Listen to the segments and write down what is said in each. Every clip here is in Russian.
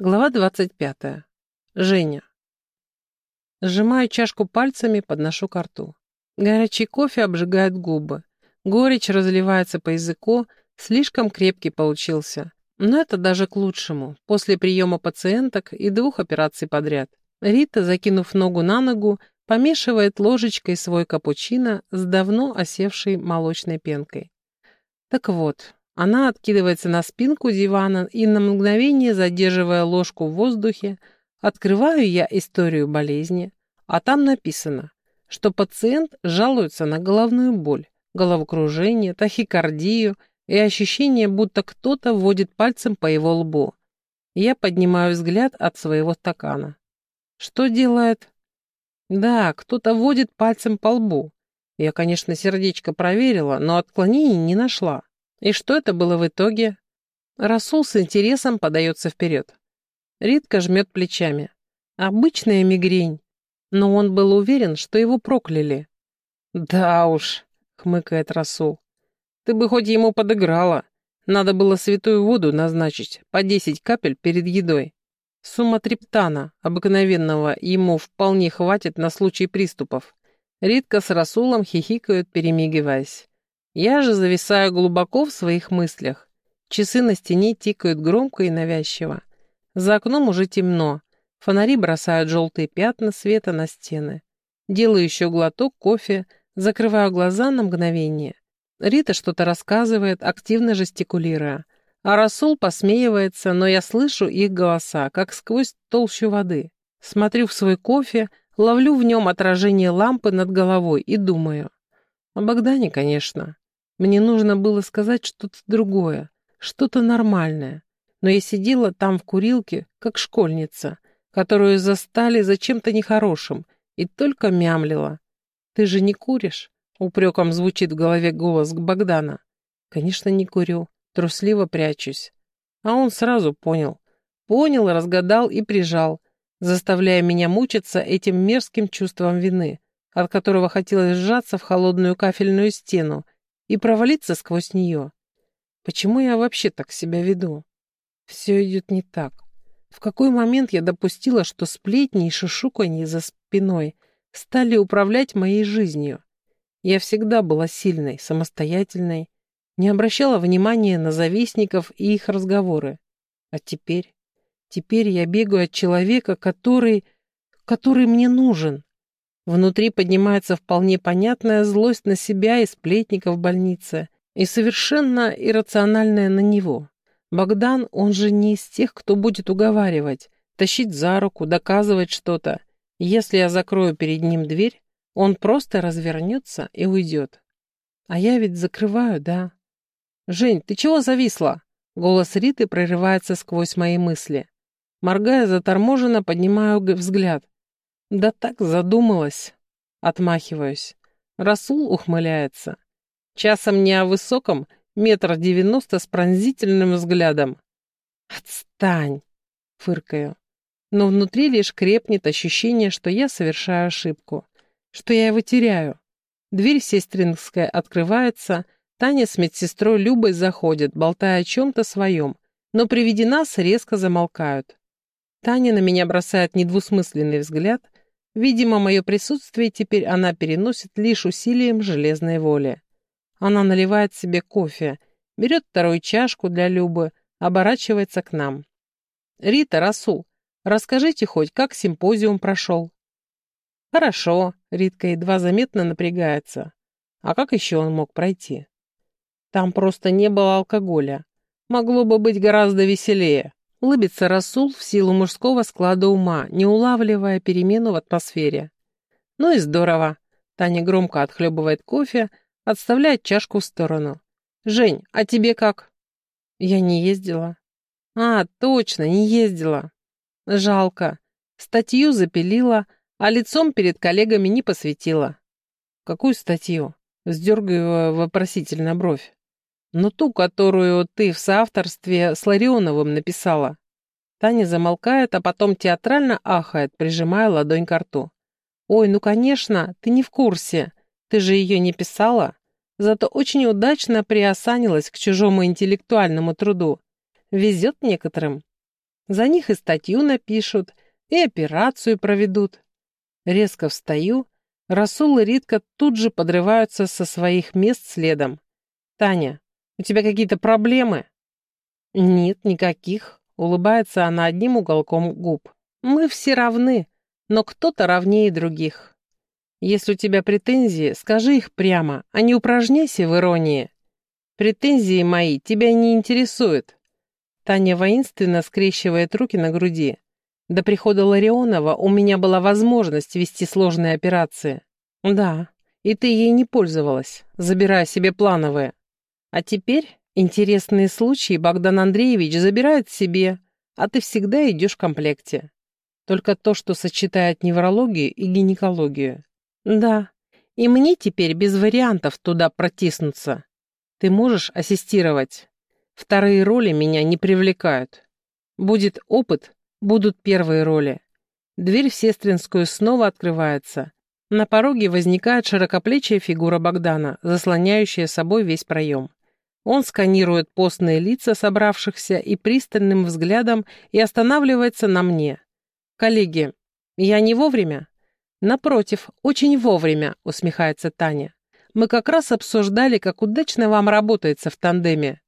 Глава 25. Женя. Сжимаю чашку пальцами, подношу ко рту. Горячий кофе обжигает губы. Горечь разливается по языку, слишком крепкий получился. Но это даже к лучшему, после приема пациенток и двух операций подряд. Рита, закинув ногу на ногу, помешивает ложечкой свой капучино с давно осевшей молочной пенкой. Так вот, она откидывается на спинку дивана и на мгновение, задерживая ложку в воздухе, открываю я историю болезни, а там написано, что пациент жалуется на головную боль, головокружение, тахикардию и ощущение, будто кто-то вводит пальцем по его лбу. Я поднимаю взгляд от своего стакана. Что делает? Да, кто-то вводит пальцем по лбу. Я, конечно, сердечко проверила, но отклонений не нашла. И что это было в итоге? Расул с интересом подается вперед. Ритка жмет плечами. Обычная мигрень. Но он был уверен, что его прокляли. «Да уж», — хмыкает Расул. «Ты бы хоть ему подыграла. Надо было святую воду назначить, по десять капель перед едой. Сумма триптана, обыкновенного, ему вполне хватит на случай приступов». Ритка с Расулом хихикают, перемигиваясь. Я же зависаю глубоко в своих мыслях. Часы на стене тикают громко и навязчиво. За окном уже темно. Фонари бросают желтые пятна света на стены. Делаю еще глоток кофе, закрываю глаза на мгновение. Рита что-то рассказывает, активно жестикулируя. А Расул посмеивается, но я слышу их голоса, как сквозь толщу воды. Смотрю в свой кофе, ловлю в нем отражение лампы над головой и думаю. О Богдане, конечно. Мне нужно было сказать что-то другое, что-то нормальное. Но я сидела там в курилке, как школьница, которую застали за чем-то нехорошим, и только мямлила. «Ты же не куришь?» — упреком звучит в голове голос Богдана. «Конечно, не курю. Трусливо прячусь». А он сразу понял. Понял, разгадал и прижал, заставляя меня мучиться этим мерзким чувством вины, от которого хотелось сжаться в холодную кафельную стену и провалиться сквозь нее. Почему я вообще так себя веду? Все идет не так. В какой момент я допустила, что сплетни и шушуканье за спиной стали управлять моей жизнью? Я всегда была сильной, самостоятельной, не обращала внимания на завистников и их разговоры. А теперь? Теперь я бегаю от человека, который... который мне нужен. Внутри поднимается вполне понятная злость на себя и сплетников в больнице, и совершенно иррациональная на него. Богдан, он же не из тех, кто будет уговаривать, тащить за руку, доказывать что-то. Если я закрою перед ним дверь, он просто развернется и уйдет. А я ведь закрываю, да? «Жень, ты чего зависла?» Голос Риты прорывается сквозь мои мысли. Моргая заторможенно, поднимаю взгляд. Да так задумалась. Отмахиваюсь. Расул ухмыляется. Часом не о высоком, метр девяносто с пронзительным взглядом. «Отстань!» — фыркаю. Но внутри лишь крепнет ощущение, что я совершаю ошибку, что я его теряю. Дверь сестринская открывается, Таня с медсестрой Любой заходят, болтая о чем-то своем, но при виде нас резко замолкают. Таня на меня бросает недвусмысленный взгляд, Видимо, мое присутствие теперь она переносит лишь усилием железной воли. Она наливает себе кофе, берет вторую чашку для Любы, оборачивается к нам. «Рита, Расул, расскажите хоть, как симпозиум прошел?» «Хорошо», — Ритка едва заметно напрягается. «А как еще он мог пройти?» «Там просто не было алкоголя. Могло бы быть гораздо веселее. Улыбится Расул в силу мужского склада ума, не улавливая перемену в атмосфере. Ну и здорово. Таня громко отхлебывает кофе, отставляет чашку в сторону. «Жень, а тебе как?» «Я не ездила». «А, точно, не ездила». «Жалко. Статью запилила, а лицом перед коллегами не посветила». «Какую статью?» Сдергиваю вопросительно бровь. «Ну ту, которую ты в соавторстве с Ларионовым написала». Таня замолкает, а потом театрально ахает, прижимая ладонь к рту. «Ой, ну конечно, ты не в курсе. Ты же ее не писала. Зато очень удачно приосанилась к чужому интеллектуальному труду. Везет некоторым». За них и статью напишут, и операцию проведут. Резко встаю, Расул и Ритка тут же подрываются со своих мест следом. «Таня, у тебя какие-то проблемы?» «Нет, никаких», — улыбается она одним уголком губ. «Мы все равны, но кто-то равнее других. Если у тебя претензии, скажи их прямо, а не упражняйся в иронии. Претензии мои тебя не интересуют». Таня воинственно скрещивает руки на груди. До прихода Ларионова у меня была возможность вести сложные операции. Да, и ты ей не пользовалась, забирая себе плановые. А теперь интересные случаи Богдан Андреевич забирает себе, а ты всегда идешь в комплекте. Только то, что сочетает неврологию и гинекологию. Да, и мне теперь без вариантов туда протиснуться. Ты можешь ассистировать. Вторые роли меня не привлекают. Будет опыт, будут первые роли. Дверь в сестринскую снова открывается. На пороге возникает широкоплечья фигура Богдана, заслоняющая собой весь проем. Он сканирует постные лица собравшихся и пристальным взглядом и останавливается на мне. «Коллеги, я не вовремя?» «Напротив, очень вовремя», — усмехается Таня. «Мы как раз обсуждали, как удачно вам работается в тандеме.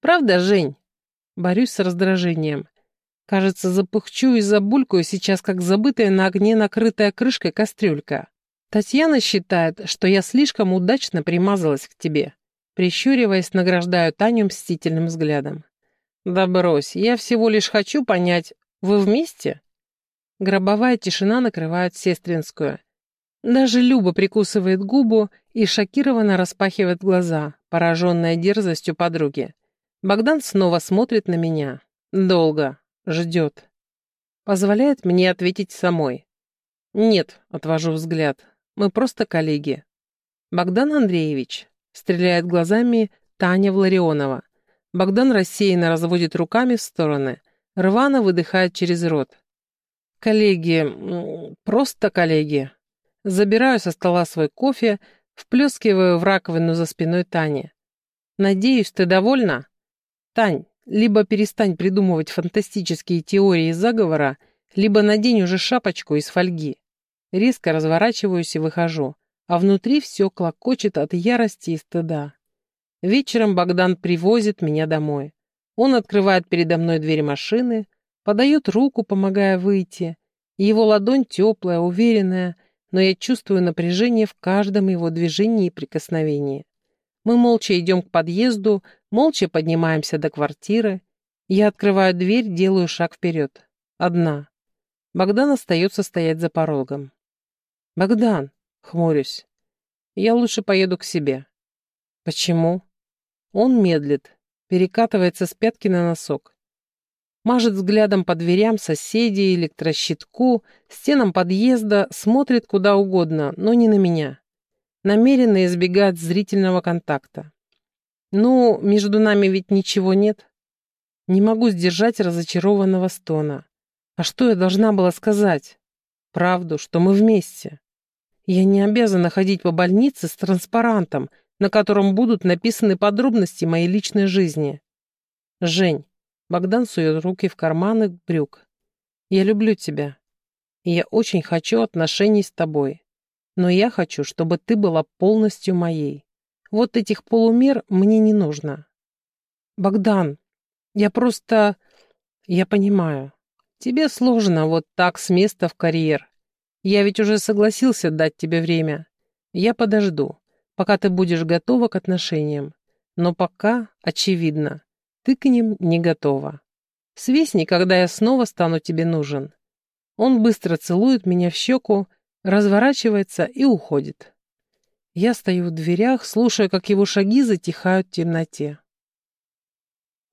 Правда, Жень?» Борюсь с раздражением. Кажется, запухчу и забулькаю сейчас, как забытая на огне накрытая крышкой кастрюлька. Татьяна считает, что я слишком удачно примазалась к тебе. Прищуриваясь, награждаю Таню мстительным взглядом. Да брось, я всего лишь хочу понять, вы вместе? Гробовая тишина накрывает сестринскую. Даже Люба прикусывает губу и шокированно распахивает глаза, пораженная дерзостью подруги. Богдан снова смотрит на меня. Долго, Ждет. Позволяет мне ответить самой. Нет, отвожу взгляд. Мы просто коллеги. Богдан Андреевич. Стреляет глазами Таня Вларионова. Богдан рассеянно разводит руками в стороны. Рвано выдыхает через рот. Коллеги, просто коллеги. Забираю со стола свой кофе, вплескиваю в раковину за спиной Тани. Надеюсь, ты довольна? Тань, либо перестань придумывать фантастические теории заговора, либо надень уже шапочку из фольги. Резко разворачиваюсь и выхожу, а внутри все клокочет от ярости и стыда. Вечером Богдан привозит меня домой. Он открывает передо мной дверь машины, подает руку, помогая выйти. Его ладонь теплая, уверенная, но я чувствую напряжение в каждом его движении и прикосновении. Мы молча идем к подъезду, молча поднимаемся до квартиры. Я открываю дверь, делаю шаг вперед. Одна. Богдан остается стоять за порогом. «Богдан!» — хмурюсь. «Я лучше поеду к себе». «Почему?» Он медлит, перекатывается с пятки на носок. Мажет взглядом по дверям соседей, электрощитку, стенам подъезда, смотрит куда угодно, но не на меня намеренно избегает зрительного контакта. Ну, между нами ведь ничего нет. Не могу сдержать разочарованного стона. А что я должна была сказать? Правду, что мы вместе. Я не обязана ходить по больнице с транспарантом, на котором будут написаны подробности моей личной жизни. Жень, Богдан сует руки в карманы брюк. Я люблю тебя. И я очень хочу отношений с тобой. Но я хочу, чтобы ты была полностью моей. Вот этих полумер мне не нужно. Богдан, я просто... Я понимаю. Тебе сложно вот так с места в карьер. Я ведь уже согласился дать тебе время. Я подожду, пока ты будешь готова к отношениям. Но пока, очевидно, ты к ним не готова. Свистни, когда я снова стану тебе нужен. Он быстро целует меня в щеку, разворачивается и уходит. Я стою в дверях, слушая, как его шаги затихают в темноте.